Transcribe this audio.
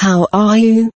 How are you?